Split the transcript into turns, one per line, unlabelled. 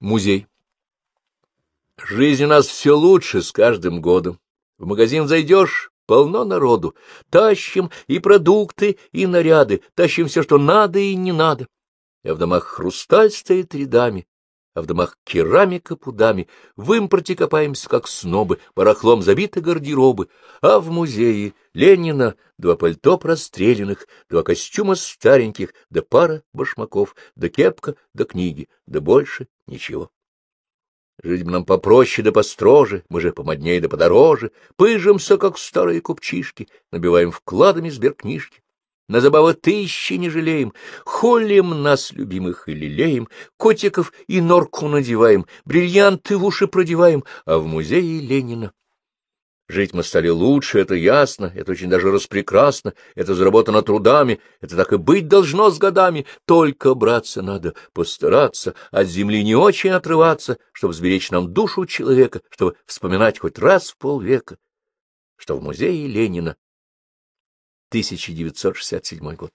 Музей. Жизнь у нас все лучше с каждым годом. В магазин зайдешь, полно народу. Тащим и продукты, и наряды, тащим все, что надо и не надо. А в домах хрусталь стоит рядами, а в домах керамика пудами. В импорте копаемся, как снобы, барахлом забиты гардеробы. А в музее Ленина два пальто простреленных, два костюма стареньких, да пара башмаков, да кепка, да книги, да больше ничего. Жить бы нам попроще да построже, мы же помоднее да подороже, пыжимся, как старые купчишки, набиваем вкладами сберкнижки. На забавы тысячи не жалеем, холим нас, любимых, и лелеем, котиков и норку надеваем, бриллианты в уши продеваем, а в музее Ленина. Жить мы стали лучше, это ясно, это очень даже распрекрасно, это заработано трудами, это так и быть должно с годами, только, браться надо, постараться, от земли не очень отрываться, чтобы сберечь нам душу человека, чтобы вспоминать хоть раз в полвека, что в музее Ленина 1967 год.